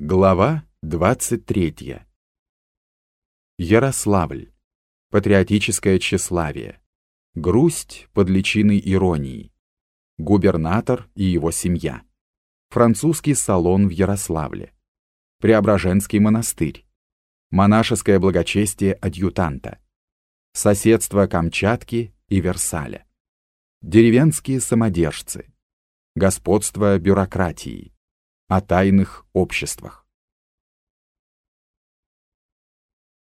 Глава 23. Ярославль. Патриотическое тщеславие. Грусть под личиной иронии. Губернатор и его семья. Французский салон в Ярославле. Преображенский монастырь. Монашеское благочестие адъютанта. Соседство Камчатки и Версаля. Деревенские самодержцы. Господство бюрократии о тайных обществах.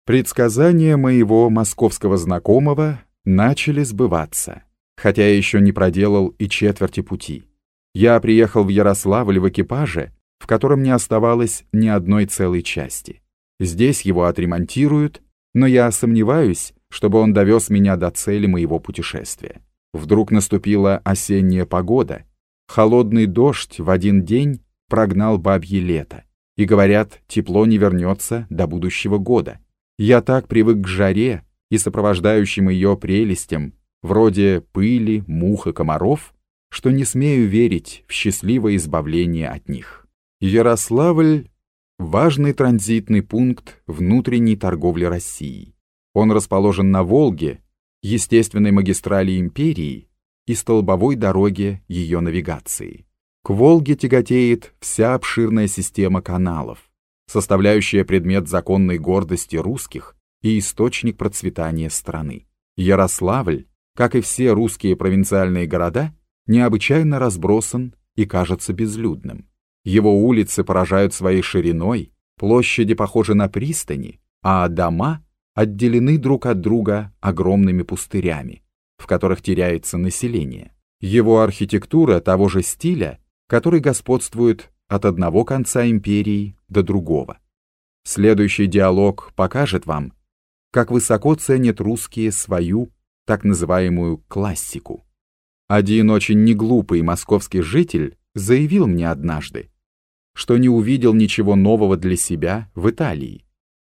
Предсказания моего московского знакомого начали сбываться, хотя я еще не проделал и четверти пути. Я приехал в Ярославль в экипаже, в котором не оставалось ни одной целой части. Здесь его отремонтируют, но я сомневаюсь, чтобы он довез меня до цели моего путешествия. Вдруг наступила осенняя погода, холодный дождь в один день прогнал бабье лето. И говорят, тепло не вернется до будущего года. Я так привык к жаре и сопровождающим ее прелестям, вроде пыли, мух и комаров, что не смею верить в счастливое избавление от них. Ярославль — важный транзитный пункт внутренней торговли России. Он расположен на Волге, естественной магистрали империи и столбовой дороге ее навигации. К Волге тяготеет вся обширная система каналов, составляющая предмет законной гордости русских и источник процветания страны. Ярославль, как и все русские провинциальные города, необычайно разбросан и кажется безлюдным. Его улицы поражают своей шириной, площади похожи на пристани, а дома отделены друг от друга огромными пустырями, в которых теряется население. Его архитектура того же стиля который господствует от одного конца империи до другого. Следующий диалог покажет вам, как высоко ценят русские свою так называемую классику. Один очень неглупый московский житель заявил мне однажды, что не увидел ничего нового для себя в Италии.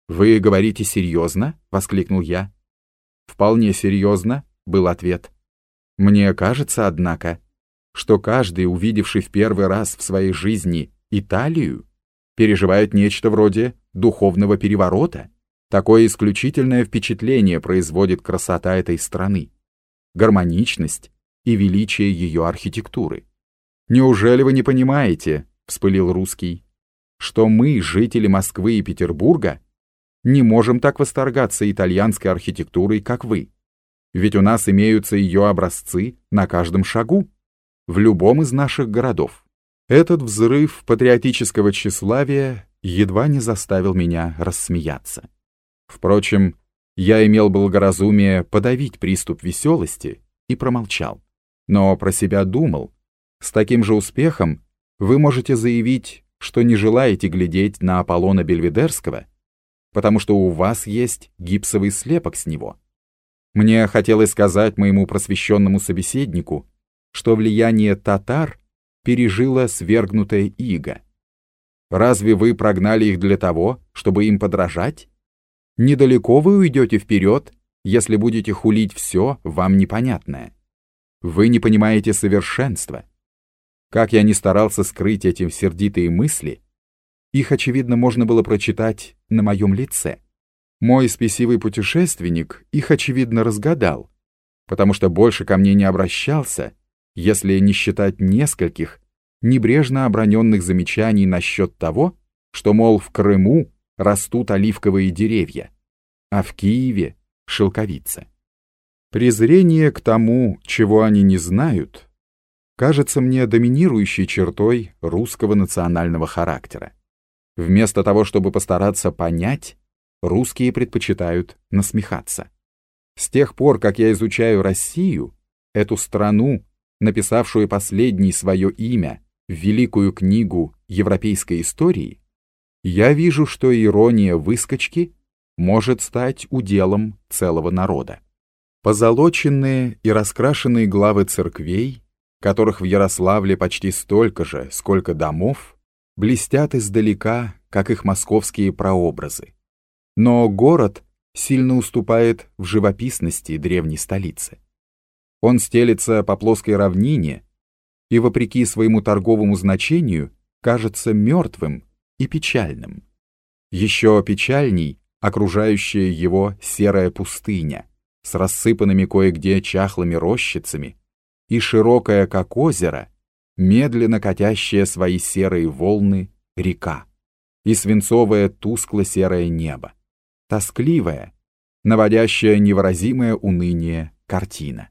«Вы говорите серьезно?» — воскликнул я. «Вполне серьезно», — был ответ. «Мне кажется, однако, что каждый, увидевший в первый раз в своей жизни Италию, переживает нечто вроде духовного переворота. Такое исключительное впечатление производит красота этой страны, гармоничность и величие ее архитектуры. «Неужели вы не понимаете, — вспылил русский, — что мы, жители Москвы и Петербурга, не можем так восторгаться итальянской архитектурой, как вы? Ведь у нас имеются ее образцы на каждом шагу в любом из наших городов. Этот взрыв патриотического тщеславия едва не заставил меня рассмеяться. Впрочем, я имел благоразумие подавить приступ веселости и промолчал. Но про себя думал, с таким же успехом вы можете заявить, что не желаете глядеть на Аполлона Бельведерского, потому что у вас есть гипсовый слепок с него. Мне хотелось сказать моему просвещенному собеседнику, что влияние татар пережило свергнутая ига. Разве вы прогнали их для того, чтобы им подражать? Недалеко вы уйдете вперед, если будете хулить все вам непонятное. Вы не понимаете совершенства. Как я ни старался скрыть эти сердитые мысли, их, очевидно, можно было прочитать на моем лице. Мой спесивый путешественник их, очевидно, разгадал, потому что больше ко мне не обращался если не считать нескольких небрежно оброненных замечаний насчет того, что, мол, в Крыму растут оливковые деревья, а в Киеве — шелковица. Презрение к тому, чего они не знают, кажется мне доминирующей чертой русского национального характера. Вместо того, чтобы постараться понять, русские предпочитают насмехаться. С тех пор, как я изучаю Россию, эту страну, написавшую последнее свое имя в великую книгу европейской истории, я вижу, что ирония выскочки может стать уделом целого народа. Позолоченные и раскрашенные главы церквей, которых в Ярославле почти столько же, сколько домов, блестят издалека, как их московские прообразы. Но город сильно уступает в живописности древней столицы. Он стелится по плоской равнине и, вопреки своему торговому значению, кажется мертвым и печальным. Еще печальней окружающая его серая пустыня с рассыпанными кое-где чахлыми рощицами и широкая, как озеро, медленно катящая свои серые волны река и свинцовое тускло-серое небо, тоскливая, наводящая невыразимое уныние картина.